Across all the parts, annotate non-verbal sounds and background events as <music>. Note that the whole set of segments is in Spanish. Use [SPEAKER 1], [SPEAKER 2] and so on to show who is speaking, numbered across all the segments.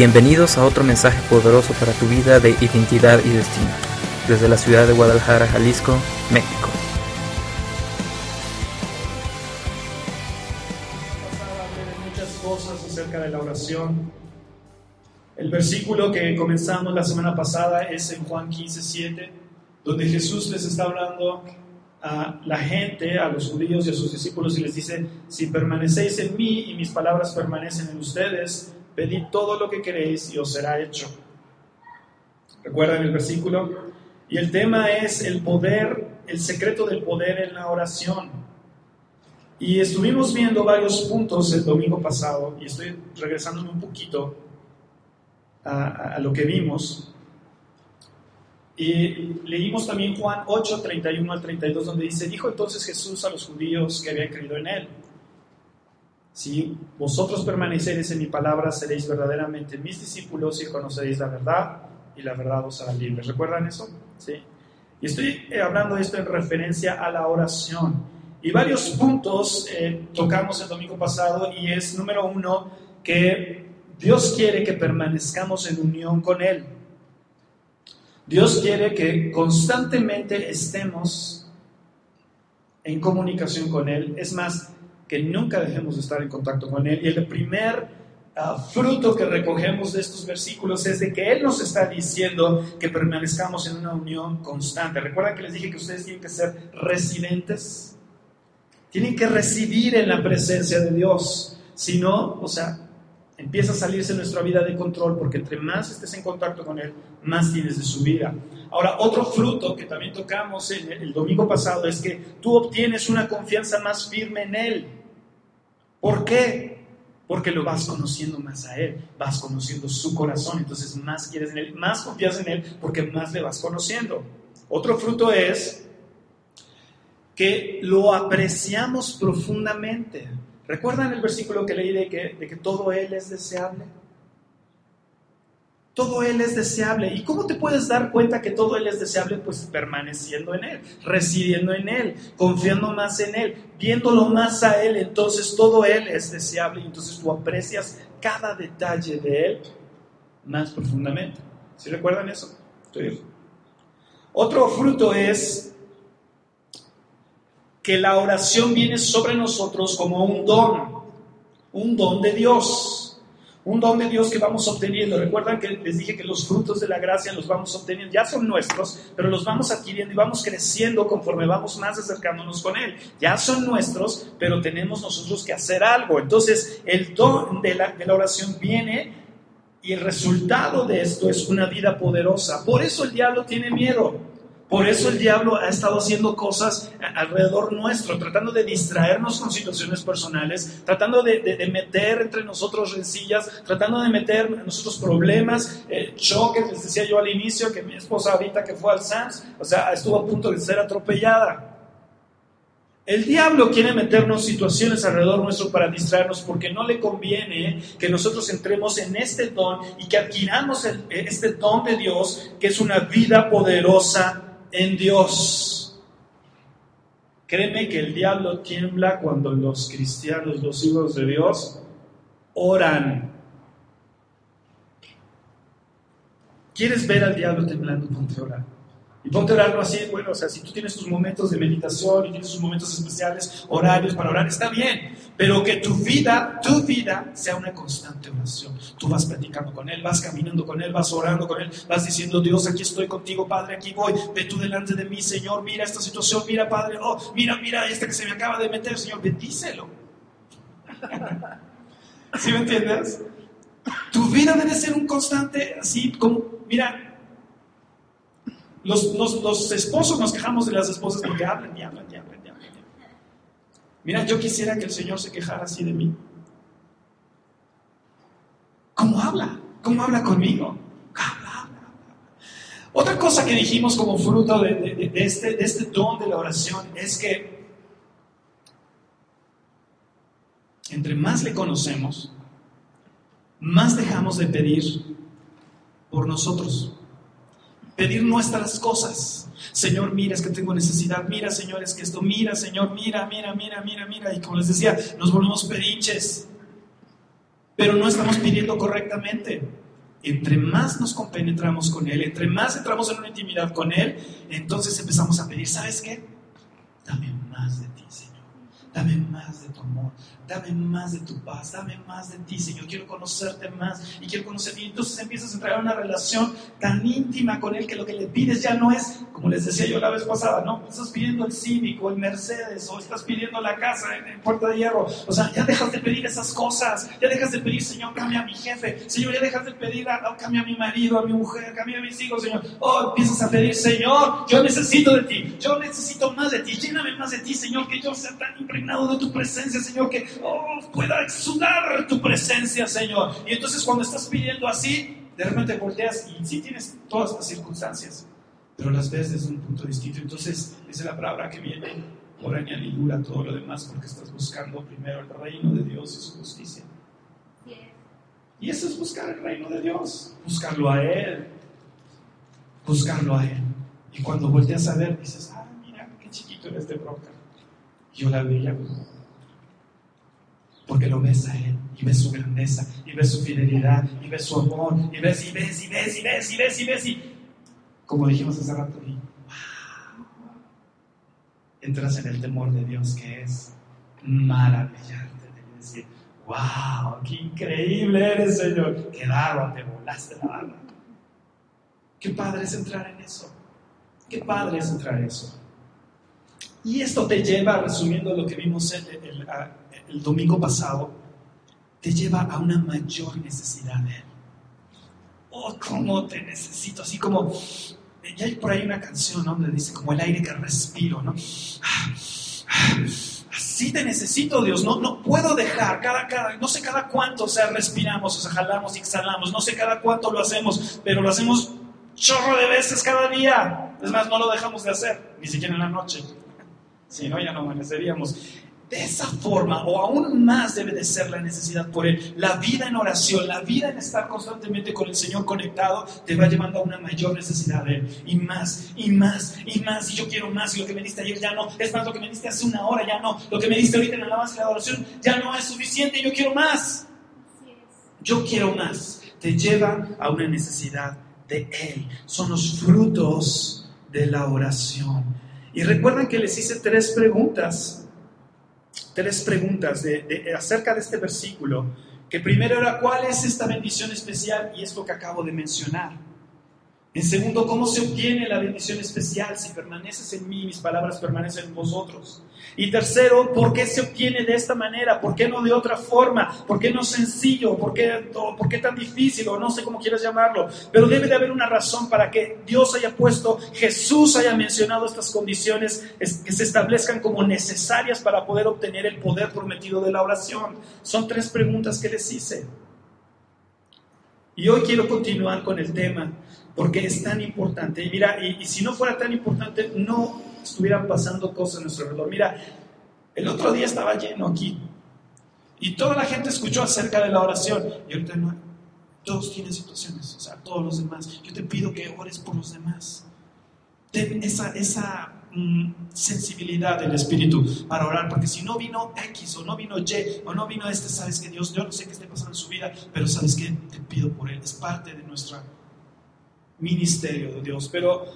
[SPEAKER 1] Bienvenidos a otro mensaje poderoso para tu vida de identidad y destino, desde la ciudad de Guadalajara, Jalisco, México.
[SPEAKER 2] muchas cosas acerca de la oración. El versículo que comenzamos la semana pasada es en Juan 15, 7, donde Jesús les está hablando a la gente, a los judíos y a sus discípulos y les dice, si permanecéis en mí y mis palabras permanecen en ustedes, pedid todo lo que queréis y os será hecho. ¿Recuerdan el versículo? Y el tema es el poder, el secreto del poder en la oración. Y estuvimos viendo varios puntos el domingo pasado y estoy regresándome un poquito a, lo que vimos. Y leímos también Juan 8, 31 al 32, donde dice, dijo entonces Jesús a los judíos que habían creído en él, si vosotros permaneceréis en mi palabra, seréis verdaderamente mis discípulos y conoceréis la verdad y la verdad os hará libres. ¿Recuerdan eso? Sí. Y estoy eh, hablando de esto en referencia a la oración. Y varios puntos eh, tocamos el domingo pasado y es número uno que Dios quiere que permanezcamos en unión con Él. Dios quiere que constantemente estemos en comunicación con Él. Es más, que nunca dejemos de estar en contacto con Él. Y el primer uh, fruto que recogemos de estos versículos es de que Él nos está diciendo que permanezcamos en una unión constante. ¿Recuerdan que les dije que ustedes tienen que ser residentes? Tienen que residir en la presencia de Dios. Si no, o sea, empieza a salirse nuestra vida de control porque entre más estés en contacto con Él, más tienes de su vida. Ahora, otro fruto que también tocamos el, el domingo pasado es que tú obtienes una confianza más firme en Él. ¿Por qué? Porque lo vas conociendo más a Él, vas conociendo su corazón, entonces más quieres en Él, más confías en Él porque más le vas conociendo. Otro fruto es que lo apreciamos profundamente. ¿Recuerdan el versículo que leí de que, de que todo Él es deseable? Todo Él es deseable. ¿Y cómo te puedes dar cuenta que todo Él es deseable? Pues permaneciendo en Él, residiendo en Él, confiando más en Él, viéndolo más a Él. Entonces todo Él es deseable y entonces tú aprecias cada detalle de Él más profundamente. ¿Sí recuerdan eso? Sí. Otro fruto es que la oración viene sobre nosotros como un don, un don de Dios. Un don de Dios que vamos obteniendo. Recuerdan que les dije que los frutos de la gracia los vamos obteniendo. Ya son nuestros, pero los vamos adquiriendo y vamos creciendo conforme vamos más acercándonos con Él. Ya son nuestros, pero tenemos nosotros que hacer algo. Entonces, el don de la, de la oración viene y el resultado de esto es una vida poderosa. Por eso el diablo tiene miedo. Por eso el diablo ha estado haciendo cosas alrededor nuestro, tratando de distraernos con situaciones personales, tratando de, meter entre nosotros rencillas, tratando de meter en nosotros problemas, eh, choques. Les decía yo al inicio que mi esposa ahorita que fue al SAMS, o sea, estuvo a punto de ser atropellada. El diablo quiere meternos situaciones alrededor nuestro para distraernos porque no le conviene que nosotros entremos en este don y que adquiramos este don de Dios, que es una vida poderosa en Dios. Créeme que el diablo tiembla cuando los cristianos, los hijos de Dios, oran. ¿Quieres ver al diablo temblando? Ponte a orar. Y ponte a orarlo así, bueno, o sea, si tú tienes tus momentos de meditación y tienes tus momentos especiales, horarios para orar, está bien, pero que tu vida, tu vida sea una constante oración. Tú vas platicando con Él, vas caminando con Él, vas orando con Él, vas diciendo, Dios, aquí estoy contigo, Padre, aquí voy, ve tú delante de mí, Señor, mira esta situación, mira, Padre, oh, mira, mira esta que se me acaba de meter, Señor, bendícelo. <laughs> ¿Sí me entiendes? Tu vida debe ser un constante, así como, mira, los, los, los, esposos nos quejamos de las esposas porque hablan y hablan y hablan y hablan. Mira, yo quisiera que el Señor se quejara así de mí. ¿Cómo habla? ¿Cómo habla conmigo? Habla, habla, habla. Otra cosa que dijimos como fruto de, este, de este don de la oración es que entre más le conocemos, más dejamos de pedir por nosotros pedir nuestras cosas. Señor, mira, es que tengo necesidad, mira, Señor, es que esto, mira, Señor, mira, mira, mira, mira, mira. Y como les decía, nos volvemos perinches, pero no estamos pidiendo correctamente. entre más nos compenetramos con Él, entre más entramos en una intimidad con Él, entonces empezamos a pedir, ¿sabes qué? Dame más de ti. Dame más de tu amor dame más de tu paz, dame más de ti, Señor, quiero conocerte más y quiero conocerte. Y entonces empiezas a entrar en una relación tan íntima con Él que lo que le pides ya no es, como les decía yo la vez pasada, no, estás pidiendo el Cívico, el Mercedes, o estás pidiendo la casa en, Puerta de Hierro. O sea, ya dejas de pedir esas cosas, ya dejas de pedir, Señor, cambia a mi jefe, Señor, ya dejas de pedir, a, cambia a mi marido, a mi mujer, cambia a mis hijos, Señor. Oh, empiezas a pedir, Señor, yo necesito de ti, yo necesito más de ti, lléname más de ti, Señor, que yo sea tan impregnado de tu presencia, Señor, que oh, pueda exudar tu presencia, Señor. Y entonces cuando estás pidiendo así, de repente volteas y sí tienes todas las circunstancias, pero las ves desde un punto distinto. Entonces, dice la palabra que viene por añadidura todo lo demás, porque estás buscando primero el reino de Dios y su justicia. Y eso es buscar el reino de Dios, buscarlo a Él, buscarlo a Él. Y cuando volteas a ver, dices, ah, mira, qué chiquito eres de broca. Yo la veía porque lo ves a Él y ves su grandeza y ves su fidelidad y ves su amor y ves y ves y ves y ves y ves y ves y como dijimos hace rato y entras en el temor de Dios que es maravillarte de decir wow qué increíble eres Señor qué bárbaro te volaste la barba. Qué padre es entrar en eso qué padre es entrar en eso y esto te lleva, resumiendo lo que vimos el, domingo pasado, te lleva a una mayor necesidad de Él. Oh, cómo te necesito, así como, ya hay por ahí una canción donde dice como el aire que respiro, ¿no? Así te necesito, Dios, no, no puedo dejar, cada, cada, no sé cada cuánto, o respiramos, o sea, jalamos y exhalamos, no sé cada cuánto lo hacemos, pero lo hacemos chorro de veces cada día. Es más, no lo dejamos de hacer, ni siquiera en la noche si no, ya no amaneceríamos. De esa forma, o aún más debe de ser la necesidad por Él. La vida en oración, la vida en estar constantemente con el Señor conectado, te va llevando a una mayor necesidad de Él. Y más, y más, y más. Y yo quiero más. Y lo que me diste ayer ya no. Es más, lo que me diste hace una hora ya no. Lo que me diste ahorita en la alabanza y la oración ya no es suficiente. Yo quiero más. Yo quiero más. Te lleva a una necesidad de Él. Son los frutos de la oración. Y recuerden que les hice tres preguntas, tres preguntas de, acerca de este versículo, que primero era cuál es esta bendición especial y esto que acabo de mencionar. En segundo, ¿cómo se obtiene la bendición especial? Si permaneces en mí, mis palabras permanecen en vosotros. Y tercero, ¿por qué se obtiene de esta manera? ¿Por qué no de otra forma? ¿Por qué no sencillo? ¿Por qué, tan difícil? O no sé cómo quieras llamarlo. Pero debe de haber una razón para que Dios haya puesto, Jesús haya mencionado estas condiciones que se establezcan como necesarias para poder obtener el poder prometido de la oración. Son tres preguntas que les hice. Y hoy quiero continuar con el tema porque es tan importante. Y mira, y, si no fuera tan importante, no estuvieran pasando cosas a nuestro alrededor. Mira, el otro día estaba lleno aquí y toda la gente escuchó acerca de la oración. Y ahorita no, todos tienen situaciones, o sea, todos los demás. Yo te pido que ores por los demás. Ten esa, esa mm, sensibilidad del Espíritu para orar, porque si no vino X o no vino Y o no vino este, sabes que Dios, yo no sé qué esté pasando en su vida, pero sabes que te pido por él, es parte de nuestra ministerio de Dios. Pero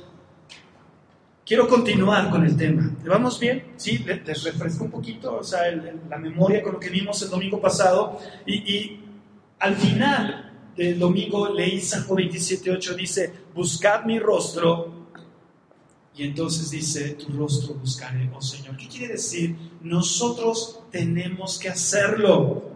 [SPEAKER 2] quiero continuar con el tema. ¿Vamos bien? Sí, les refresco un poquito, o sea, la memoria con lo que vimos el domingo pasado. Y, al final del domingo leí Salmo 27.8, dice, buscad mi rostro. Y entonces dice, tu rostro buscaré, oh Señor. ¿Qué quiere decir? Nosotros tenemos que hacerlo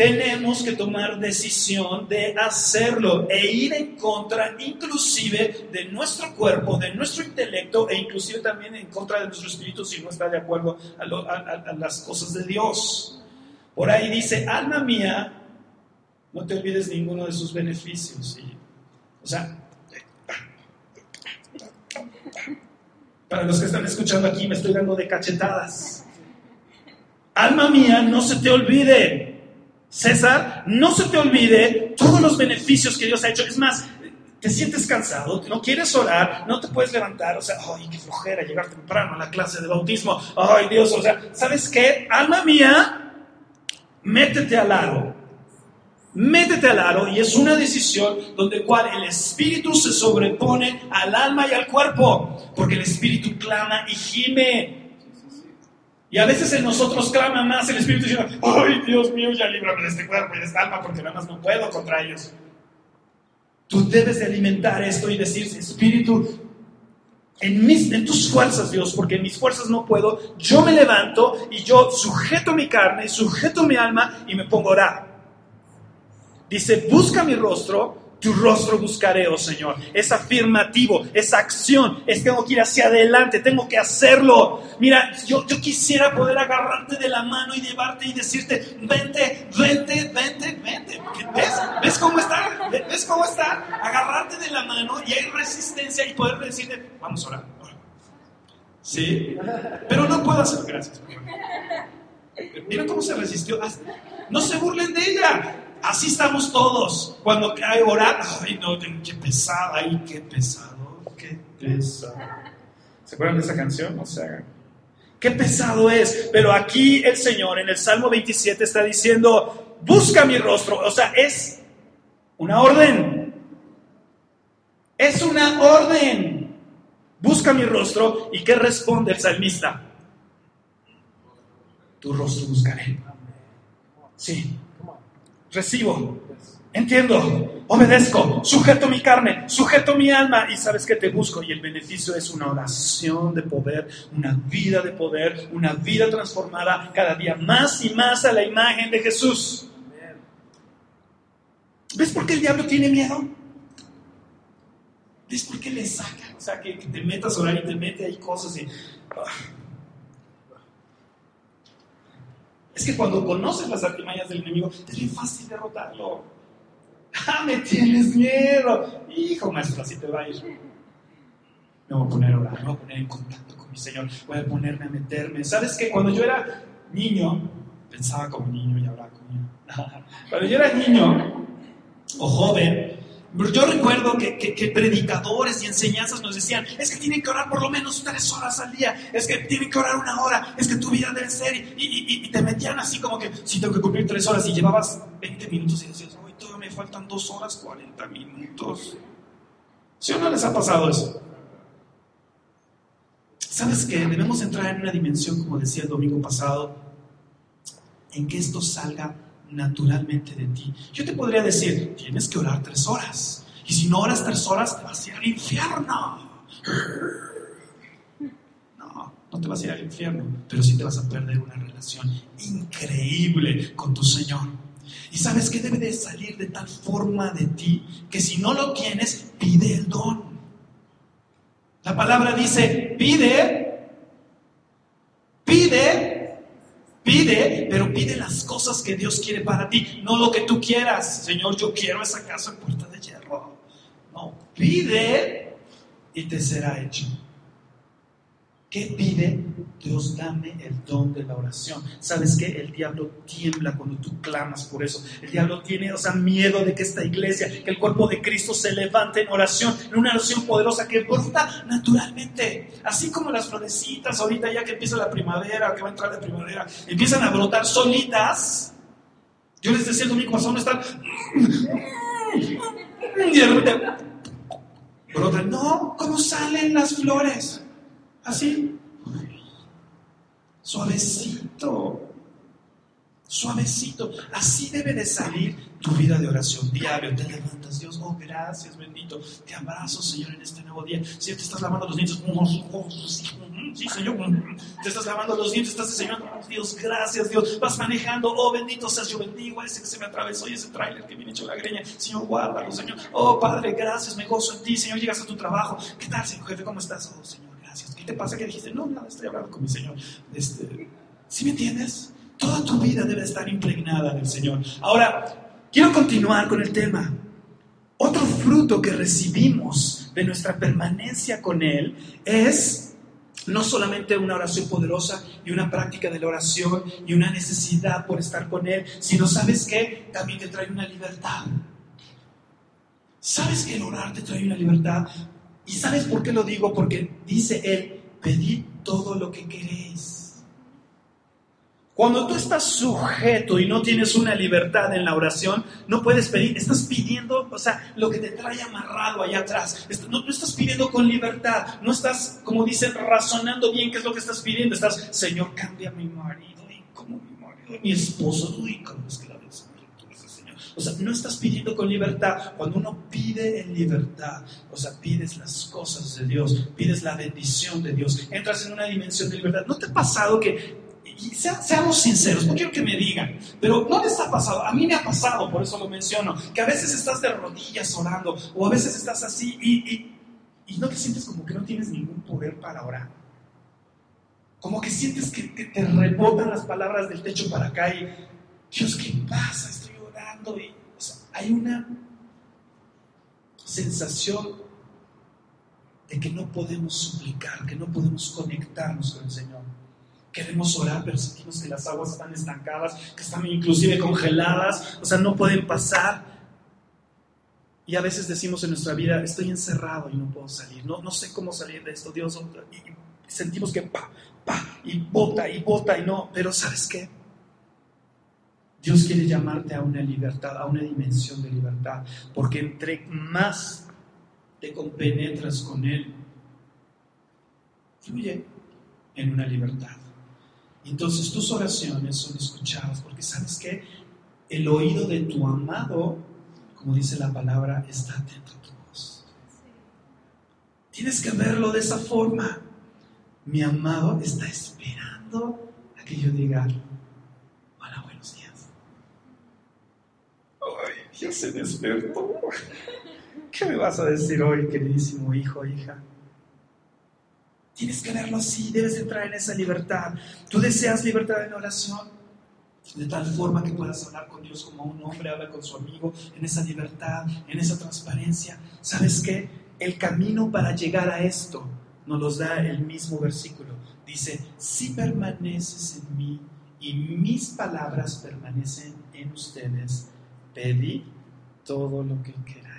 [SPEAKER 2] tenemos que tomar decisión de hacerlo e ir en contra inclusive de nuestro cuerpo, de nuestro intelecto e inclusive también en contra de nuestro espíritu si no está de acuerdo a, las cosas de Dios. Por ahí dice, alma mía, no te olvides ninguno de sus beneficios. o sea, para los que están escuchando aquí me estoy dando de cachetadas. Alma mía, no se te olvide César, no se te olvide todos los beneficios que Dios ha hecho. Es más, te sientes cansado, no quieres orar, no te puedes levantar, o sea, ay, qué flojera llegar temprano a la clase de bautismo, ay Dios, o sea, ¿sabes qué? Alma mía, métete al lado. métete al aro y es una decisión donde cual el espíritu se sobrepone al alma y al cuerpo, porque el espíritu clama y gime. Y a veces en nosotros clama más el espíritu diciendo, ay Dios mío, ya líbrame de este cuerpo y de esta alma porque nada más no puedo contra ellos. Tú debes de alimentar esto y decir, espíritu, en, mis, en tus fuerzas, Dios, porque en mis fuerzas no puedo, yo me levanto y yo sujeto mi carne, sujeto mi alma y me pongo a orar. Dice, busca mi rostro, tu rostro buscaré, oh Señor. Es afirmativo, es acción, es tengo que ir hacia adelante, tengo que hacerlo. Mira, yo, yo quisiera poder agarrarte de la mano y llevarte y decirte, vente, vente, vente, vente. ¿Ves? ¿Ves cómo está? ¿Ves cómo está? Agarrarte de la mano y hay resistencia y poder decirte, vamos a orar. Sí, pero no puedo hacer gracias. Mira cómo se resistió. No se burlen de ella. Así estamos todos. Cuando hay orar, ay no, qué pesado, ay, qué pesado, qué pesado. ¿Se acuerdan de esa canción? O sea, qué pesado es. Pero aquí el Señor en el Salmo 27 está diciendo, busca mi rostro. O sea, es una orden. Es una orden. Busca mi rostro. ¿Y qué responde el salmista? Tu rostro buscaré. Sí, recibo, entiendo, obedezco, sujeto mi carne, sujeto mi alma y sabes que te busco y el beneficio es una oración de poder, una vida de poder, una vida transformada cada día más y más a la imagen de Jesús. ¿Ves por qué el diablo tiene miedo? ¿Ves por qué le saca? O sea, que, te metas a orar y te mete ahí cosas y... Ah. Es que cuando conoces las artimañas del enemigo, es bien fácil derrotarlo. ¡Ah, me tienes miedo! Hijo, maestro, así te va a ir. Me voy a poner a orar, me voy a poner en contacto con mi Señor, voy a ponerme a meterme. ¿Sabes qué? Cuando yo era niño, pensaba como niño y hablaba como niño. <laughs> Cuando yo era niño o joven, yo recuerdo que, predicadores y enseñanzas nos decían, es que tienen que orar por lo menos tres horas al día, es que tienen que orar una hora, es que tu vida debe ser, y, te metían así como que, si tengo que cumplir tres horas, y llevabas 20 minutos y decías, hoy todavía me faltan dos horas, 40 minutos. ¿Sí o no les ha pasado eso? ¿Sabes que Debemos entrar en una dimensión, como decía el domingo pasado, en que esto salga naturalmente de ti. Yo te podría decir, tienes que orar tres horas. Y si no oras tres horas, te vas a ir al infierno. No, no te vas a ir al infierno, pero sí te vas a perder una relación increíble con tu Señor. Y sabes que debe de salir de tal forma de ti que si no lo tienes, pide el don. La palabra dice, pide, pide Pide, pero pide las cosas que Dios quiere para ti, no lo que tú quieras. Señor, yo quiero esa casa en puerta de hierro. No, pide y te será hecho. ¿Qué pide? Dios dame el don de la oración. ¿Sabes qué? El diablo tiembla cuando tú clamas por eso. El diablo tiene, o sea, miedo de que esta iglesia, que el cuerpo de Cristo se levante en oración, en una oración poderosa que brota naturalmente. Así como las florecitas ahorita ya que empieza la primavera, que va a entrar la primavera, empiezan a brotar solitas. Yo les decía pasado, no están... <laughs> Y de repente brotan. No, ¿cómo salen las flores? Así. Suavecito. Suavecito. Así debe de salir tu vida de oración diario. Te levantas, Dios, oh, gracias, bendito. Te abrazo, Señor, en este nuevo día. Si te estás lavando los dientes, sí, Señor, te estás lavando los dientes, estás Señor, Dios, gracias, Dios. Vas manejando, oh, bendito seas, yo bendigo a ese que se me atravesó y ese tráiler que viene hecho la greña. Señor, guárdalo, Señor. Oh, Padre, gracias, me gozo en ti, Señor. Llegas a tu trabajo. ¿Qué tal, Señor, jefe? ¿Cómo estás? Oh, Señor. ¿Qué te pasa que dijiste? No, nada, estoy hablando con mi Señor. Este, ¿Sí me entiendes? Toda tu vida debe estar impregnada del Señor. Ahora, quiero continuar con el tema. Otro fruto que recibimos de nuestra permanencia con Él es no solamente una oración poderosa y una práctica de la oración y una necesidad por estar con Él, sino, ¿sabes qué? También te trae una libertad. ¿Sabes que el orar te trae una libertad? ¿Y sabes por qué lo digo? Porque dice Él, pedid todo lo que queréis. Cuando tú estás sujeto y no tienes una libertad en la oración, no puedes pedir, estás pidiendo, o sea, lo que te trae amarrado allá atrás. No, estás pidiendo con libertad, no estás, como dicen, razonando bien qué es lo que estás pidiendo. Estás, Señor, cambia mi marido, y como mi marido, mi esposo, uy, como es que. O sea, no estás pidiendo con libertad. Cuando uno pide en libertad, o sea, pides las cosas de Dios, pides la bendición de Dios, entras en una dimensión de libertad. ¿No te ha pasado que y seamos sinceros, no quiero que me digan, pero no les ha pasado, a mí me ha pasado, por eso lo menciono, que a veces estás de rodillas orando o a veces estás así y, no te sientes como que no tienes ningún poder para orar. Como que sientes que, te rebotan las palabras del techo para acá y, Dios, ¿qué pasa? Orando y hay una sensación de que no podemos suplicar, que no podemos conectarnos con el Señor. Queremos orar, pero sentimos que las aguas están estancadas, que están inclusive congeladas, o sea, no pueden pasar. Y a veces decimos en nuestra vida, estoy encerrado y no puedo salir, no, no sé cómo salir de esto, Dios. Y sentimos que pa, pa, y bota, y bota, y no. Pero ¿sabes qué? Dios quiere llamarte a una libertad, a una dimensión de libertad, porque entre más te compenetras con Él, fluye en una libertad. Entonces tus oraciones son escuchadas, porque sabes que el oído de tu amado, como dice la palabra, está atento a tu voz. Tienes que verlo de esa forma. Mi amado está esperando a que yo diga, hola, buenos días. Ay, ya se despertó. ¿Qué me vas a decir hoy, queridísimo hijo, hija? Tienes que verlo así, debes entrar en esa libertad. Tú deseas libertad en oración, de tal forma que puedas hablar con Dios como un hombre habla con su amigo, en esa libertad, en esa transparencia. ¿Sabes qué? El camino para llegar a esto nos lo da el mismo versículo. Dice, si permaneces en mí y mis palabras permanecen en ustedes, pedid todo lo que queráis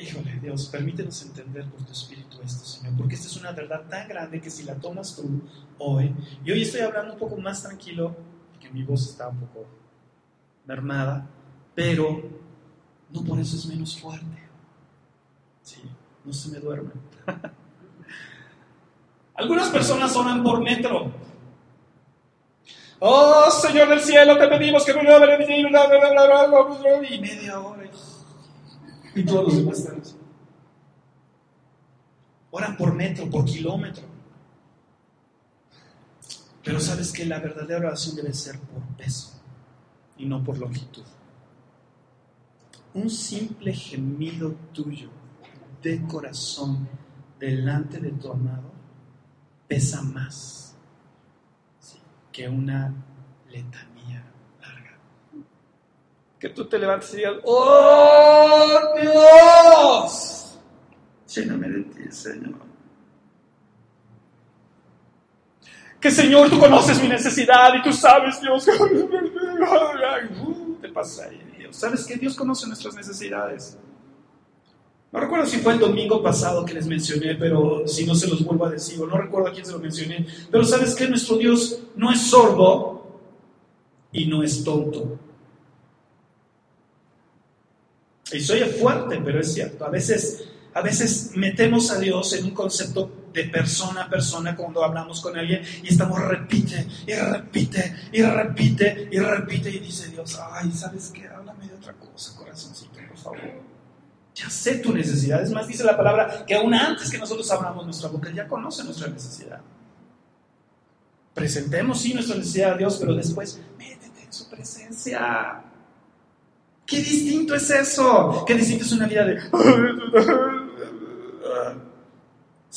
[SPEAKER 2] Híjole, Dios, permítenos entender por tu Espíritu esto, Señor, porque esta es una verdad tan grande que si la tomas tú hoy, y hoy estoy hablando un poco más tranquilo, porque mi voz está un poco mermada, pero no por eso es menos fuerte. Sí, no se me duermen. <laughs> Algunas personas oran por metro. Oh, Señor del cielo, te pedimos que me y media hora y todos los demás están. Oran por metro, por kilómetro. Pero sabes que la verdadera oración debe ser por peso y no por longitud. Un simple gemido tuyo de corazón delante de tu amado pesa más que una letanía que tú te levantes y digas, ¡Oh Dios! Lléname de ti, Señor. Que Señor, tú conoces mi necesidad y tú sabes, Dios, uh, te pasa ahí, Dios. ¿Sabes que Dios conoce nuestras necesidades? No recuerdo si fue el domingo pasado que les mencioné, pero si no se los vuelvo a decir, o no recuerdo a quién se lo mencioné, pero sabes que nuestro Dios no es sordo y no es tonto. Y soy fuerte, pero es cierto. A veces, a veces metemos a Dios en un concepto de persona a persona cuando hablamos con alguien y estamos repite y repite y repite y repite y dice Dios, ay, ¿sabes qué? Háblame de otra cosa, corazoncito, por favor. Ya sé tu necesidad. Es más, dice la palabra que aún antes que nosotros abramos nuestra boca, ya conoce nuestra necesidad. Presentemos sí nuestra necesidad a Dios, pero después métete en su presencia. Qué distinto es eso. Qué distinto es una vida de...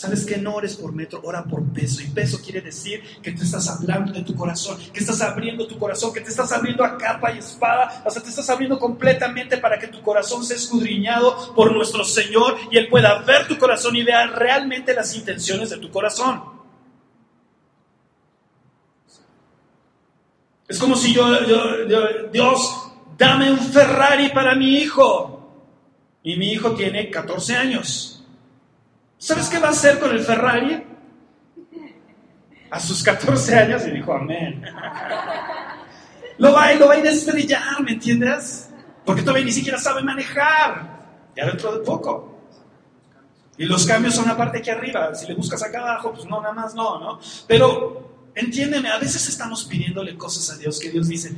[SPEAKER 2] ¿Sabes qué? No ores por metro, ora por peso. Y peso quiere decir que te estás hablando de tu corazón, que estás abriendo tu corazón, que te estás abriendo a capa y espada. O sea, te estás abriendo completamente para que tu corazón sea escudriñado por nuestro Señor y Él pueda ver tu corazón y vea realmente las intenciones de tu corazón. Es como si yo, yo Dios dame un Ferrari para mi hijo. Y mi hijo tiene 14 años. ¿Sabes qué va a hacer con el Ferrari? a sus 14 años y dijo amén. Lo va, lo va a ir a ¿me entiendes? Porque todavía ni siquiera sabe manejar. Ya dentro de poco. Y los cambios son aparte aquí arriba. Si le buscas acá abajo, pues no, nada más no, ¿no? Pero entiéndeme, a veces estamos pidiéndole cosas a Dios que Dios dice,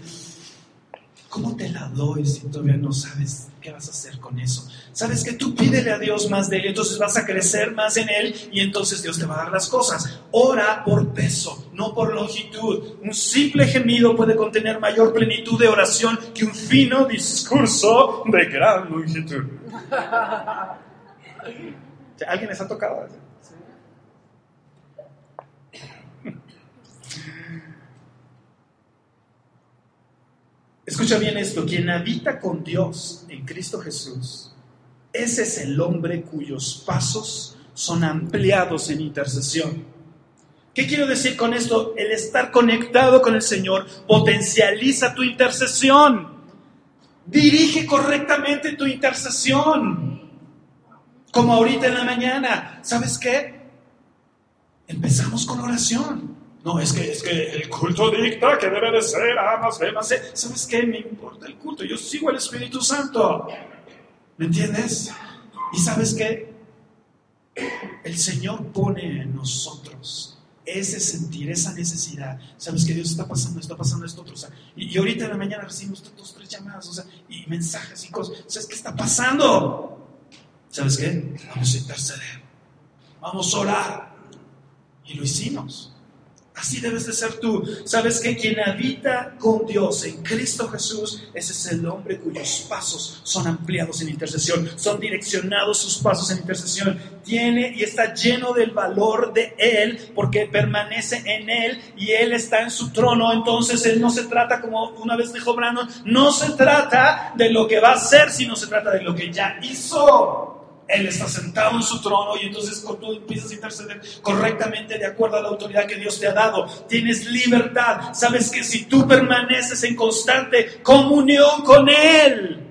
[SPEAKER 2] ¿cómo te la doy si todavía no sabes qué vas a hacer con eso? Sabes que tú pídele a Dios más de Él, entonces vas a crecer más en Él y entonces Dios te va a dar las cosas. Ora por peso, no por longitud. Un simple gemido puede contener mayor plenitud de oración que un fino discurso de gran longitud. <laughs> ¿Alguien les ha tocado? Escucha bien esto, quien habita con Dios en Cristo Jesús, ese es el hombre cuyos pasos son ampliados en intercesión. ¿Qué quiero decir con esto? El estar conectado con el Señor potencializa tu intercesión. Dirige correctamente tu intercesión. Como ahorita en la mañana. ¿Sabes qué? Empezamos con oración. No, es que, es que el culto dicta que debe de ser A más B más C. ¿Sabes qué? Me importa el culto. Yo sigo al Espíritu Santo. ¿Me entiendes? Y sabes qué? El Señor pone en nosotros ese sentir, esa necesidad. ¿Sabes que Dios está pasando, está pasando esto otro? y, ahorita en la mañana recibimos dos, tres llamadas, o sea, y mensajes y cosas. ¿Sabes qué está pasando? ¿Sabes qué? Vamos a interceder. Vamos a orar. Y lo hicimos. Así debes de ser tú. Sabes que quien habita con Dios en Cristo Jesús, ese es el hombre cuyos pasos son ampliados en intercesión, son direccionados sus pasos en intercesión. Tiene y está lleno del valor de Él porque permanece en Él y Él está en su trono. Entonces Él no se trata como una vez dijo Brandon, no se trata de lo que va a ser, sino se trata de lo que ya hizo. Él está sentado en su trono y entonces tú empiezas a interceder correctamente de acuerdo a la autoridad que Dios te ha dado. Tienes libertad. Sabes que si tú permaneces en constante comunión con Él,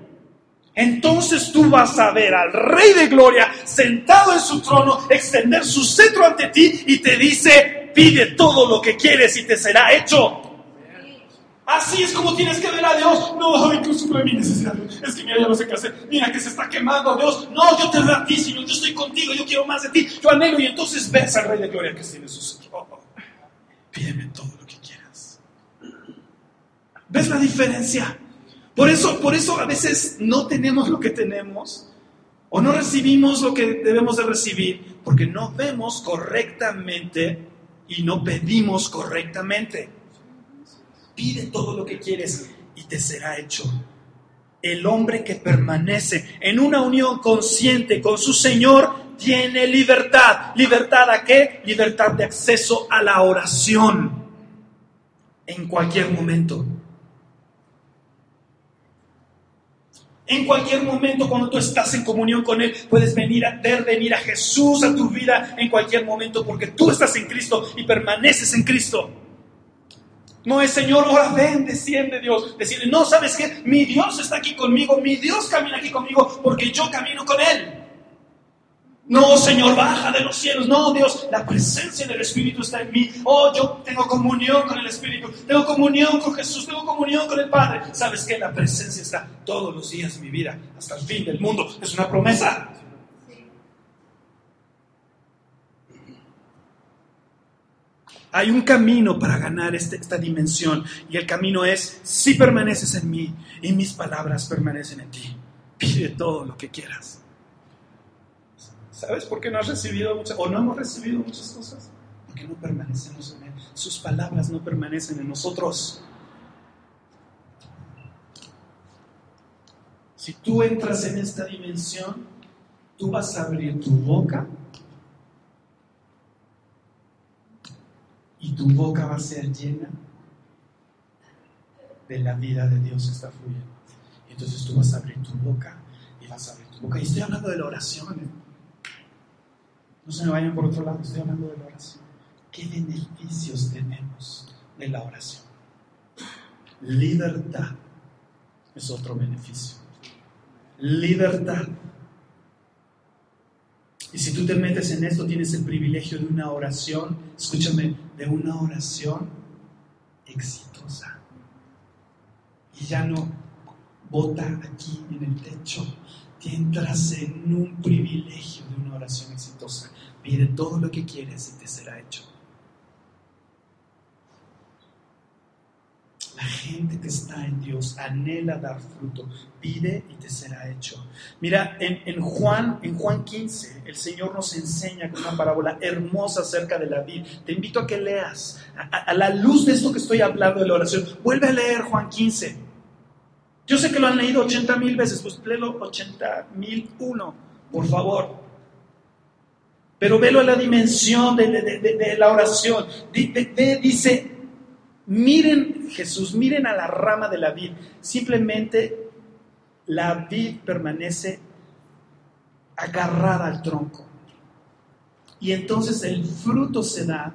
[SPEAKER 2] entonces tú vas a ver al Rey de Gloria sentado en su trono, extender su cetro ante ti y te dice, pide todo lo que quieres y te será hecho. Así es como tienes que ver a Dios. No, ay, suple mi necesidad. Es que mira, ya no sé qué hacer. Mira que se está quemando Dios. No, yo te veo a ti, Señor. Yo estoy contigo. Yo quiero más de ti. Yo anhelo. Y entonces ves al Rey de Gloria que tiene sus. Oh, pídeme todo lo que quieras. ¿Ves la diferencia? Por eso, por eso a veces no tenemos lo que tenemos. O no recibimos lo que debemos de recibir. Porque no vemos correctamente y no pedimos correctamente. Pide todo lo que quieres y te será hecho. El hombre que permanece en una unión consciente con su Señor tiene libertad. ¿Libertad a qué? Libertad de acceso a la oración en cualquier momento. En cualquier momento, cuando tú estás en comunión con Él, puedes venir a ver venir a Jesús a tu vida en cualquier momento, porque tú estás en Cristo y permaneces en Cristo. No es Señor, ahora ven, desciende Dios. Decirle, no, ¿sabes qué? Mi Dios está aquí conmigo, mi Dios camina aquí conmigo porque yo camino con Él. No, Señor, baja de los cielos. No, Dios, la presencia del Espíritu está en mí. Oh, yo tengo comunión con el Espíritu, tengo comunión con Jesús, tengo comunión con el Padre. ¿Sabes qué? La presencia está todos los días de mi vida, hasta el fin del mundo. Es una promesa. Hay un camino para ganar este, esta dimensión y el camino es si permaneces en mí y mis palabras permanecen en ti. Pide todo lo que quieras. ¿Sabes por qué no has recibido muchas o no hemos recibido muchas cosas? Porque no permanecemos en Él. Sus palabras no permanecen en nosotros. Si tú entras en esta dimensión, tú vas a abrir tu boca y tu boca va a ser llena de la vida de Dios que está fluyendo. Entonces tú vas a abrir tu boca y vas a abrir tu boca. Y estoy hablando de la oración. ¿eh? No se me vayan por otro lado, estoy hablando de la oración. ¿Qué beneficios tenemos de la oración? Libertad es otro beneficio. Libertad. Y si tú te metes en esto, tienes el privilegio de una oración, escúchame, de una oración exitosa. Y ya no bota aquí en el techo, que entras en un privilegio de una oración exitosa. Pide todo lo que quieres y te será hecho. La gente que está en Dios anhela dar fruto. Pide y te será hecho. Mira, en, Juan, en Juan 15, el Señor nos enseña con una parábola hermosa acerca de la vida. Te invito a que leas. A, a, la luz de esto que estoy hablando de la oración, vuelve a leer Juan 15. Yo sé que lo han leído 80 mil veces, pues léelo 80 mil uno, por favor. Pero velo en la dimensión de, la oración. dice, miren Jesús, miren a la rama de la vid. Simplemente la vid permanece agarrada al tronco. Y entonces el fruto se da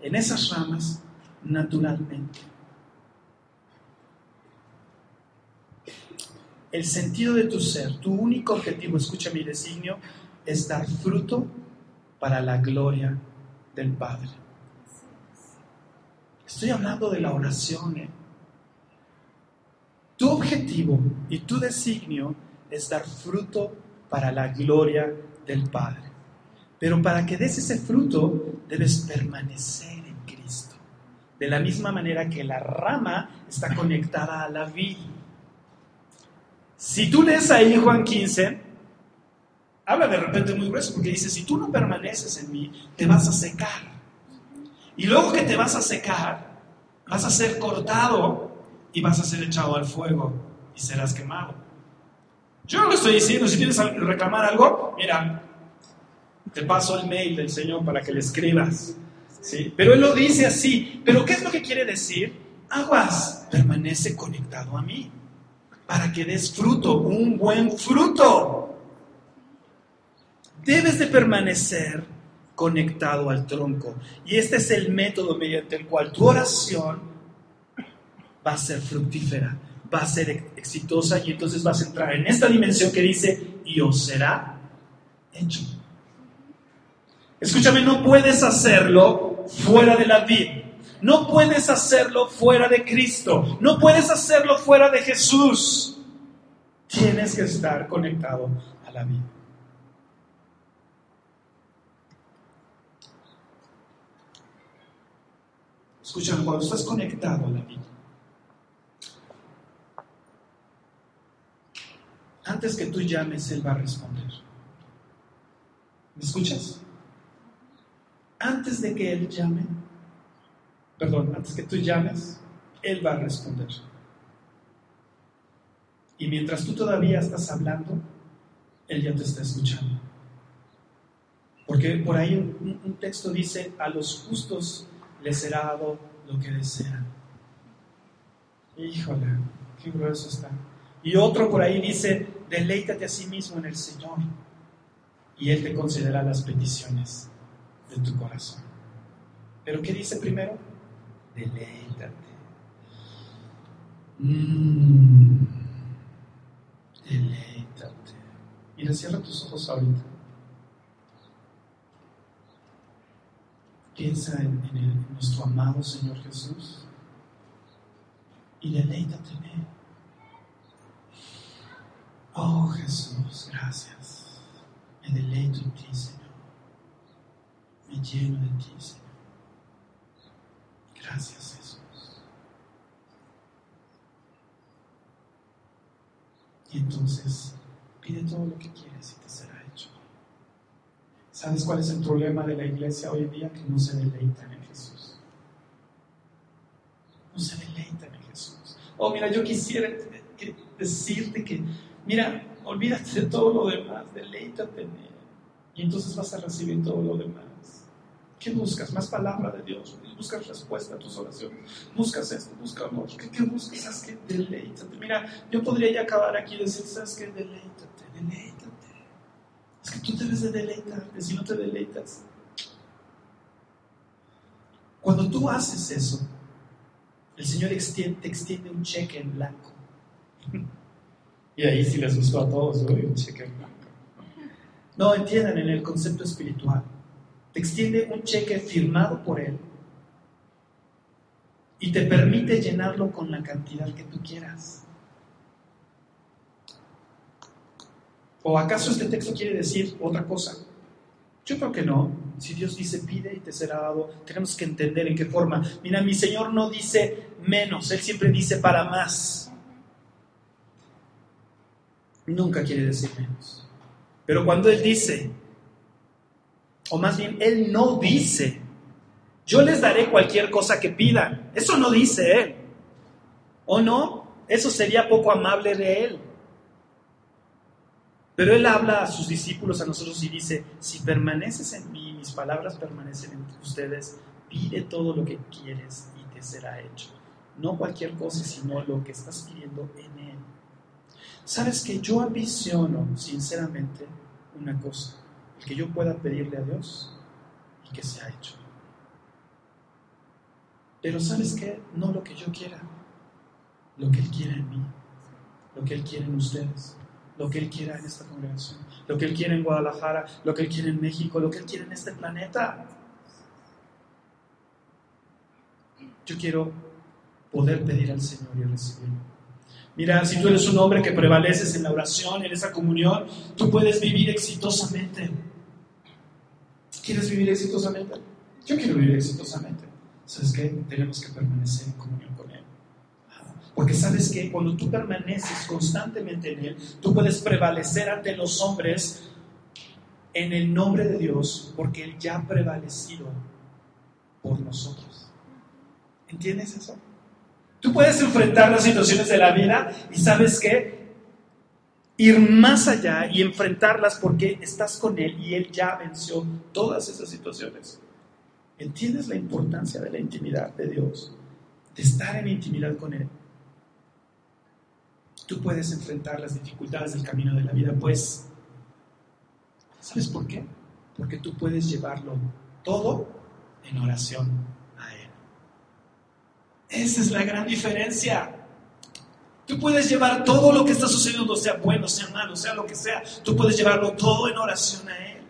[SPEAKER 2] en esas ramas naturalmente. El sentido de tu ser, tu único objetivo, escucha mi designio, es dar fruto para la gloria del Padre. Estoy hablando de la oración. ¿eh? Tu objetivo y tu designio es dar fruto para la gloria del Padre. Pero para que des ese fruto, debes permanecer en Cristo. De la misma manera que la rama está conectada a la vida. Si tú lees ahí Juan 15, habla de repente muy grueso porque dice, si tú no permaneces en mí, te vas a secar. Y luego que te vas a secar, vas a ser cortado y vas a ser echado al fuego y serás quemado. Yo lo estoy diciendo, si quieres reclamar algo, mira, te paso el mail del Señor para que le escribas. ¿sí? Pero Él lo dice así. ¿Pero qué es lo que quiere decir? Aguas, permanece conectado a mí para que des fruto, un buen fruto. Debes de permanecer conectado al tronco. Y este es el método mediante el cual tu oración va a ser fructífera, va a ser exitosa y entonces vas a entrar en esta dimensión que dice, y os será hecho. Escúchame, no puedes hacerlo fuera de la vida. No puedes hacerlo fuera de Cristo. No puedes hacerlo fuera de Jesús. Tienes que estar conectado a la vida. Escúchame, cuando estás conectado a la vida, antes que tú llames, Él va a responder. ¿Me escuchas? Antes de que Él llame, perdón, antes que tú llames, Él va a responder. Y mientras tú todavía estás hablando, Él ya te está escuchando. Porque por ahí un, texto dice, a los justos les será dado lo que desean. Híjole, qué grueso está. Y otro por ahí dice, deleítate a sí mismo en el Señor y Él te concederá las peticiones de tu corazón. Pero ¿qué dice primero? deleítate. Mm, deleítate. Mira, cierra tus ojos ahorita. Piensa en, nuestro amado Señor Jesús y deleítate en Él. Oh Jesús, gracias. Me deleito en ti, Señor. Me lleno de ti, Señor. Gracias Jesús. Y entonces pide todo lo que quieres y te será. ¿Sabes cuál es el problema de la iglesia hoy en día? Que no se deleitan en Jesús. No se deleitan en Jesús. Oh, mira, yo quisiera decirte que, mira, olvídate de todo lo demás, deleítate en Él. Y entonces vas a recibir todo lo demás. ¿Qué buscas? Más palabra de Dios. Buscas respuesta a tus oraciones. Buscas esto, buscas amor. ¿Qué, buscas? ¿Sabes qué? Deleítate. Mira, yo podría ya acabar aquí y decir, ¿sabes qué? Deleítate, deleítate. Es que tú debes de deleitarte. Si no te deleitas. Cuando tú haces eso, el Señor extiende, te extiende un cheque en blanco. Y ahí sí les gustó a todos, un cheque en blanco. No entiendan en el concepto espiritual te extiende un cheque firmado por Él y te permite llenarlo con la cantidad que tú quieras. ¿O acaso este texto quiere decir otra cosa? Yo creo que no. Si Dios dice pide y te será dado, tenemos que entender en qué forma. Mira, mi Señor no dice menos, Él siempre dice para más. Nunca quiere decir menos. Pero cuando Él dice, o más bien Él no dice, yo les daré cualquier cosa que pidan. Eso no dice Él. ¿O no? Eso sería poco amable de Él. Pero Él habla a sus discípulos, a nosotros, y dice, si permaneces en mí, mis palabras permanecen en ustedes, pide todo lo que quieres y te será hecho. No cualquier cosa, sino lo que estás pidiendo en Él. Sabes que yo ambiciono, sinceramente, una cosa, el que yo pueda pedirle a Dios y que sea hecho. Pero sabes qué, no lo que yo quiera, lo que Él quiere en mí, lo que Él quiere en ustedes, lo que Él quiera en esta congregación, lo que Él quiere en Guadalajara, lo que Él quiere en México, lo que Él quiere en este planeta. Yo quiero poder pedir al Señor y recibirlo. Mira, si tú eres un hombre que prevaleces en la oración, en esa comunión, tú puedes vivir exitosamente. ¿Quieres vivir exitosamente? Yo quiero vivir exitosamente. ¿Sabes qué? Tenemos que permanecer en comunión. Porque sabes que cuando tú permaneces constantemente en Él, tú puedes prevalecer ante los hombres en el nombre de Dios, porque Él ya ha prevalecido por nosotros. ¿Entiendes eso? Tú puedes enfrentar las situaciones de la vida y sabes qué? Ir más allá y enfrentarlas porque estás con Él y Él ya venció todas esas situaciones. ¿Entiendes la importancia de la intimidad de Dios? De estar en intimidad con Él. Tú puedes enfrentar las dificultades del camino de la vida, pues, ¿sabes por qué? Porque tú puedes llevarlo todo en oración esa es la gran diferencia. Tú puedes llevar todo lo que está sucediendo, sea bueno, sea malo, sea lo que sea, tú puedes llevarlo todo en oración a Él.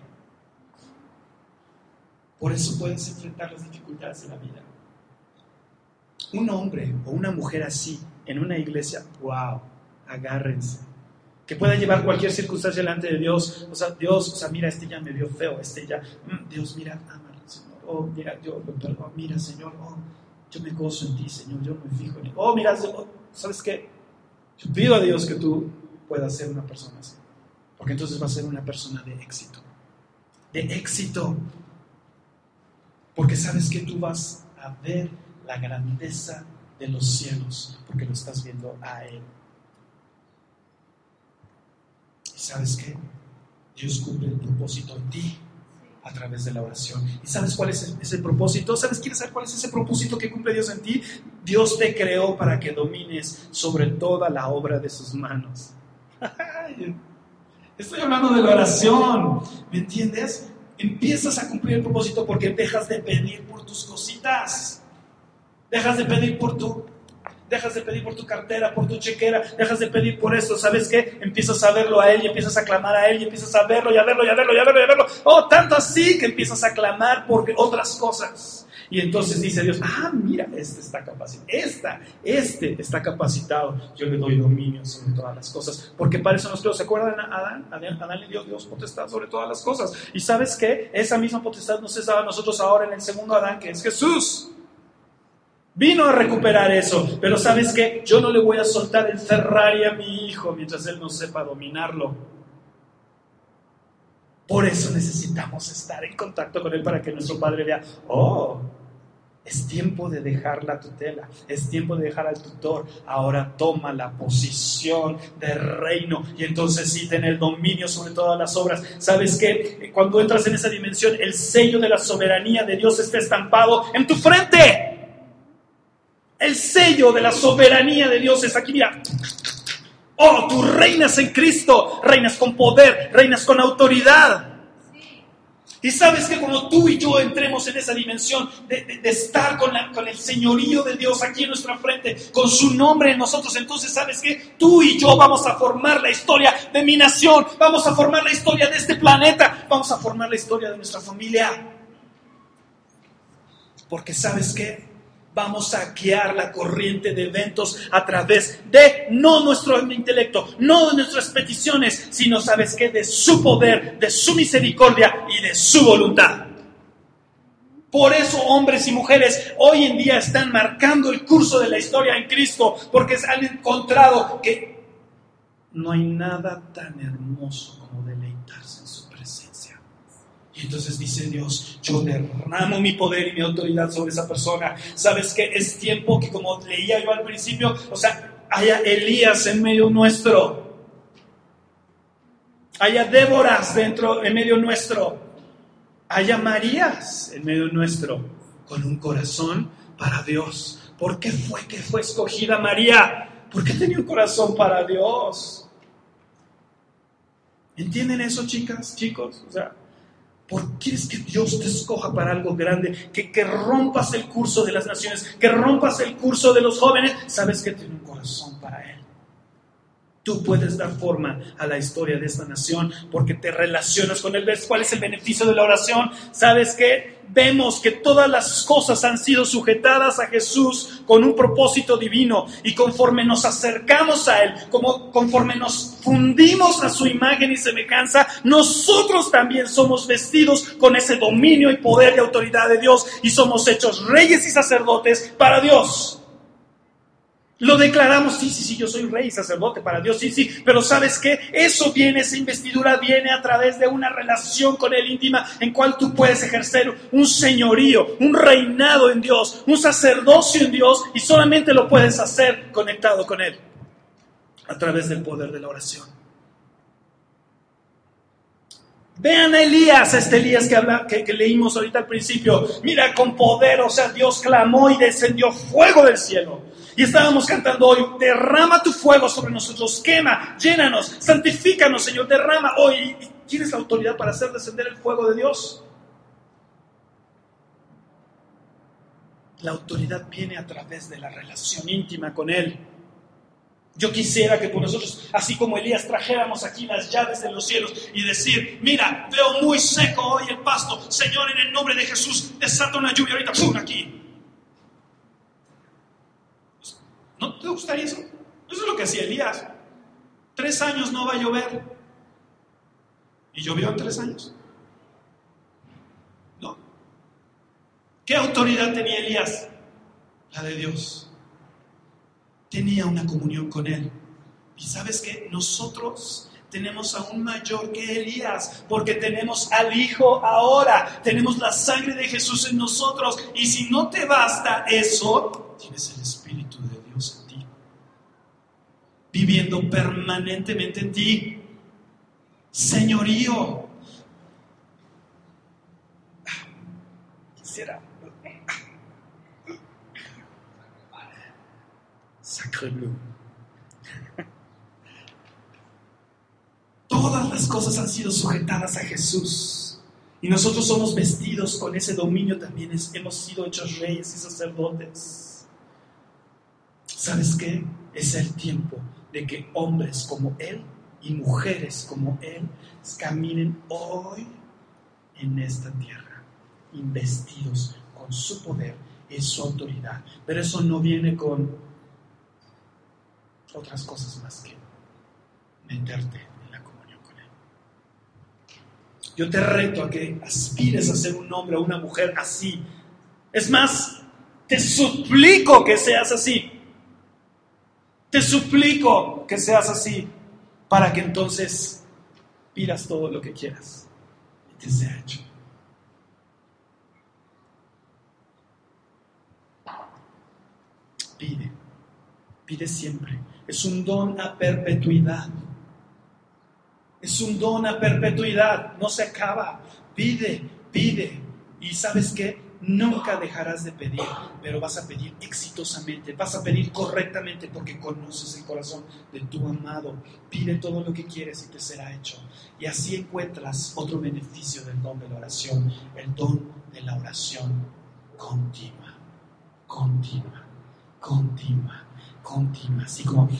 [SPEAKER 2] Por eso puedes enfrentar las dificultades de la vida. Un hombre o una mujer así en una iglesia, wow, agárrense. Que pueda llevar cualquier circunstancia delante de Dios. O sea, Dios, o sea, mira, este ya me vio feo, este ya, mm, Dios, mira, ámalo, Señor. Oh, mira, yo lo perdono, mira, Señor, oh, yo me gozo en ti, Señor, yo me fijo en ti. Oh, mira, ¿sabes qué? Yo pido a Dios que tú puedas ser una persona así. Porque entonces va a ser una persona de éxito. De éxito. Porque sabes que tú vas a ver la grandeza de los cielos, porque lo estás viendo a Él. ¿Y sabes qué? Dios cumple el propósito en ti a través de la oración. ¿Y sabes cuál es ese propósito? ¿Sabes, quieres saber cuál es ese propósito que cumple Dios en ti? Dios te creó para que domines sobre toda la obra de sus manos. <laughs> Estoy hablando de la oración, ¿me entiendes? Empiezas a cumplir el propósito porque dejas de pedir por tus cositas, dejas de pedir por tu dejas de pedir por tu cartera, por tu chequera, dejas de pedir por eso, ¿sabes qué? Empiezas a verlo a Él y empiezas a clamar a Él y empiezas a verlo y a verlo y a verlo y a verlo y a verlo. Oh, tanto así que empiezas a clamar por otras cosas. Y entonces dice Dios, ah, mira, este está capacitado, esta, este está capacitado. Yo le doy dominio sobre todas las cosas. Porque para eso nos creo. ¿Se acuerdan a Adán? Adán le dio Dios potestad sobre todas las cosas. Y sabes qué? Esa misma potestad nos es dada a nosotros ahora en el segundo Adán, que es Jesús. Vino a recuperar eso, pero sabes que yo no le voy a soltar el Ferrari a mi hijo mientras él no sepa dominarlo. Por eso necesitamos estar en contacto con él para que nuestro padre vea, oh, es tiempo de dejar la tutela, es tiempo de dejar al tutor. Ahora toma la posición de reino y entonces sí ten el dominio sobre todas las obras. ¿Sabes que Cuando entras en esa dimensión, el sello de la soberanía de Dios está estampado en tu frente. El sello de la soberanía de Dios es aquí, mira. Oh, tú reinas en Cristo, reinas con poder, reinas con autoridad. Y sabes que cuando tú y yo entremos en esa dimensión de, estar con, con, el señorío de Dios aquí en nuestra frente, con su nombre en nosotros, entonces sabes que tú y yo vamos a formar la historia de mi nación, vamos a formar la historia de este planeta, vamos a formar la historia de nuestra familia. Porque sabes que Vamos a guiar la corriente de eventos a través de no nuestro intelecto, no de nuestras peticiones, sino, ¿sabes qué? De su poder, de su misericordia y de su voluntad. Por eso hombres y mujeres hoy en día están marcando el curso de la historia en Cristo, porque han encontrado que no hay nada tan hermoso Entonces dice Dios, yo derramo mi poder y mi autoridad sobre esa persona. ¿Sabes qué? Es tiempo que como leía yo al principio, o sea, haya Elías en medio nuestro. Haya Déboras dentro, en medio nuestro. Haya Marías en medio nuestro con un corazón para Dios. ¿Por qué fue que fue escogida María? Porque tenía un corazón para Dios. ¿Entienden eso, chicas, chicos? O sea, ¿por qué es que Dios te escoja para algo grande? Que, que rompas el curso de las naciones, que rompas el curso de los jóvenes. Sabes que tiene un corazón para Él. Tú puedes dar forma a la historia de esta nación porque te relacionas con Él. ¿Ves cuál es el beneficio de la oración? ¿Sabes qué? vemos que todas las cosas han sido sujetadas a Jesús con un propósito divino y conforme nos acercamos a Él, como conforme nos fundimos a su imagen y semejanza, nosotros también somos vestidos con ese dominio y poder y autoridad de Dios y somos hechos reyes y sacerdotes para Dios. Lo declaramos, sí, sí, sí, yo soy rey y sacerdote para Dios, sí, sí, pero ¿sabes qué? Eso viene, esa investidura viene a través de una relación con Él íntima en cual tú puedes ejercer un señorío, un reinado en Dios, un sacerdocio en Dios y solamente lo puedes hacer conectado con Él a través del poder de la oración. Vean a Elías, este Elías que, habla, que, que, leímos ahorita al principio. Mira, con poder, o sea, Dios clamó y descendió fuego del cielo. Y estábamos cantando hoy, derrama tu fuego sobre nosotros, quema, llénanos, santifícanos, Señor, derrama hoy. ¿Tienes la autoridad para hacer descender el fuego de Dios? La autoridad viene a través de la relación íntima con Él. Yo quisiera que por nosotros, así como Elías, trajéramos aquí las llaves de los cielos y decir, mira, veo muy seco hoy el pasto, Señor, en el nombre de Jesús, desata una lluvia ahorita, ¡pum! aquí. ¿No te gustaría eso? Eso es lo que hacía Elías. Tres años no va a llover. ¿Y llovió en tres años? No. ¿Qué autoridad tenía Elías? La de Dios. Tenía una comunión con Él. Y sabes que nosotros tenemos aún mayor que Elías, porque tenemos al Hijo ahora, tenemos la sangre de Jesús en nosotros, y si no te basta eso, tienes el Espíritu de viviendo permanentemente en ti. Señorío. Quisiera. Sacre bleu. Todas las cosas han sido sujetadas a Jesús. Y nosotros somos vestidos con ese dominio también. hemos sido hechos reyes y sacerdotes. ¿Sabes qué? Es el tiempo de que hombres como Él y mujeres como Él caminen hoy en esta tierra, investidos con su poder y su autoridad. Pero eso no viene con otras cosas más que meterte en la comunión con Él. Yo te reto a que aspires a ser un hombre o una mujer así. Es más, te suplico que seas así. Te suplico que seas así para que entonces pidas todo lo que quieras y te sea hecho. Pide, pide siempre. Es un don a perpetuidad. Es un don a perpetuidad, no se acaba. Pide, pide. ¿Y sabes qué? Nunca dejarás de pedir, pero vas a pedir exitosamente, vas a pedir correctamente porque conoces el corazón de tu amado. Pide todo lo que quieres y te será hecho. Y así encuentras otro beneficio del don de la oración, el don de la oración continua, continua, continua, continua, así como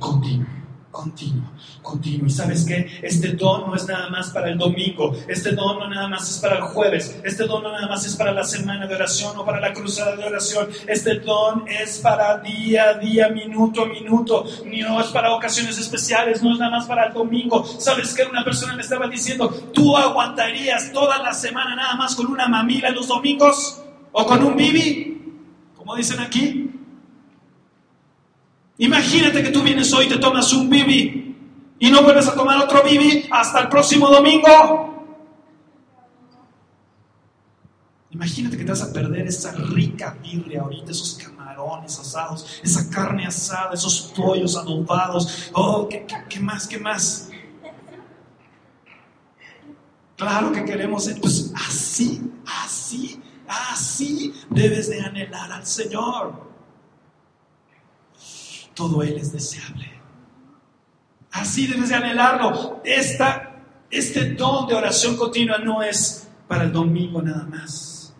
[SPEAKER 2] continua, continuo, continuo. Y sabes que este don no es nada más para el domingo, este don no nada más es para el jueves, este don no nada más es para la semana de oración o para la cruzada de oración, este don es para día a día, minuto a minuto, no es para ocasiones especiales, no es nada más para el domingo. Sabes que una persona me estaba diciendo, ¿tú aguantarías toda la semana nada más con una mamila los domingos? ¿O con un bibi? Como dicen aquí. Imagínate que tú vienes hoy y te tomas un bibi y no vuelves a tomar otro bibi hasta el próximo domingo. Imagínate que te vas a perder esa rica birria ahorita, esos camarones asados, esa carne asada, esos pollos adobados. Oh, ¿qué, más? ¿Qué más? Claro que queremos, pues así, así, así debes de anhelar al Señor todo Él es deseable. Así debes de anhelarlo. Esta, este don de oración continua no es para el domingo nada más.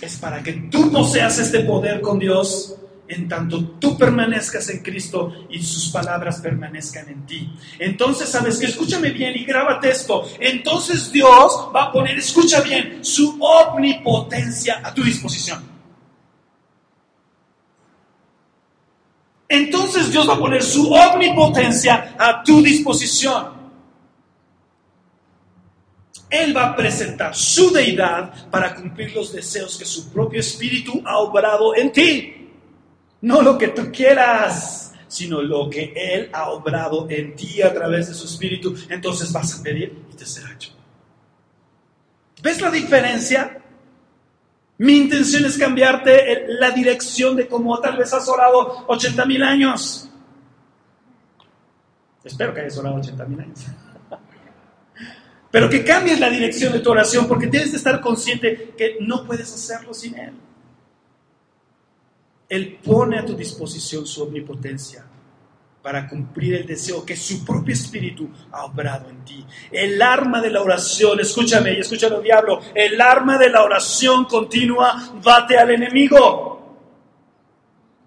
[SPEAKER 2] Es para que tú poseas este poder con Dios en tanto tú permanezcas en Cristo y sus palabras permanezcan en ti. Entonces, sabes que escúchame bien y grábate esto. Entonces Dios va a poner, escucha bien, su omnipotencia a tu disposición. Entonces Dios va a poner su omnipotencia a tu disposición. Él va a presentar su deidad para cumplir los deseos que su propio espíritu ha obrado en ti. No lo que tú quieras, sino lo que Él ha obrado en ti a través de su espíritu. Entonces vas a pedir y te será hecho. ¿Ves la diferencia? Mi intención es cambiarte la dirección de cómo tal vez has orado 80 mil años. Espero que hayas orado 80 mil años. <laughs> Pero que cambies la dirección de tu oración porque tienes que estar consciente que no puedes hacerlo sin Él. Él pone a tu disposición su omnipotencia para cumplir el deseo que su propio espíritu ha obrado en ti. El arma de la oración, escúchame y escúchalo diablo, el arma de la oración continua bate al enemigo.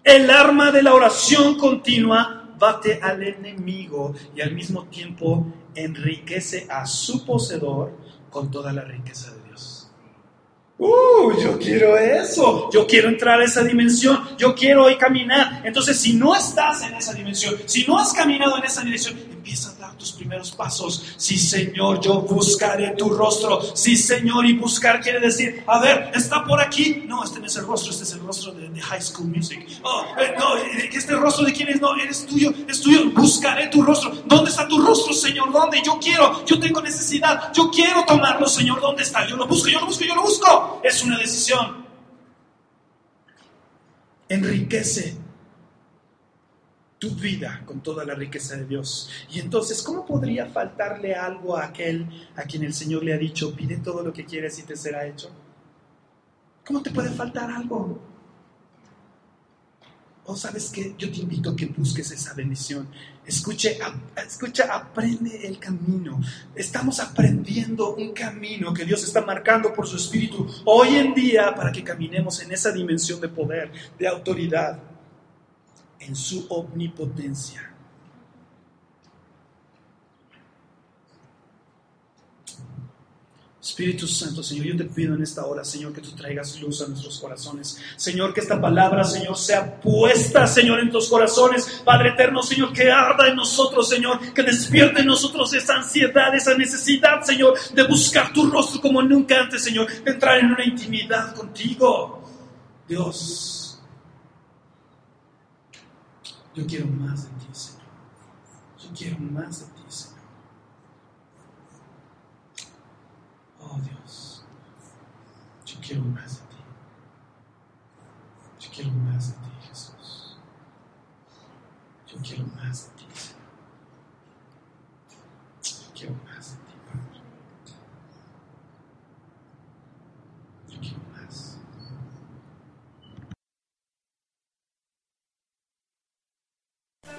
[SPEAKER 2] El arma de la oración continua bate al enemigo y al mismo tiempo enriquece a su poseedor con toda la riqueza de Uh, yo quiero eso, yo quiero entrar a esa dimensión, yo quiero hoy caminar. Entonces, si no estás en esa dimensión, si no has caminado en esa dirección, empieza tus primeros pasos. Sí, Señor, yo buscaré tu rostro. Sí, Señor, y buscar quiere decir, a ver, ¿está por aquí? No, este no es el rostro, este es el rostro de, High School Music. Oh, eh, no, eh, ¿este rostro de quién es? No, eres tuyo, es tuyo. Buscaré tu rostro. ¿Dónde está tu rostro, Señor? ¿Dónde? Yo quiero, yo tengo necesidad, yo quiero tomarlo, Señor. ¿Dónde está? Yo lo busco, yo lo busco, yo lo busco es una decisión. Enriquece tu vida con toda la riqueza de Dios. Y entonces, ¿cómo podría faltarle algo a aquel a quien el Señor le ha dicho, pide todo lo que quieres y te será hecho? ¿Cómo te puede faltar algo? O oh, sabes que yo te invito a que busques esa bendición. Escuche, escucha, aprende el camino. Estamos aprendiendo un camino que Dios está marcando por su Espíritu hoy en día para que caminemos en esa dimensión de poder, de autoridad, en su omnipotencia. Espíritu Santo, Señor, yo te pido en esta hora, Señor, que tú traigas luz a nuestros corazones. Señor, que esta palabra, Señor, sea puesta, Señor, en tus corazones. Padre eterno, Señor, que arda en nosotros, Señor, que despierte en nosotros esa ansiedad, esa necesidad, Señor, de buscar tu rostro como nunca antes, Señor, de entrar en una intimidad contigo. Dios, yo quiero más de ti, Señor. Yo quiero más de ti. quiero más de ti. Yo quiero más de ti, Jesús. Yo quiero más de ti, Señor. Yo quiero más de ti, Padre. Yo quiero más.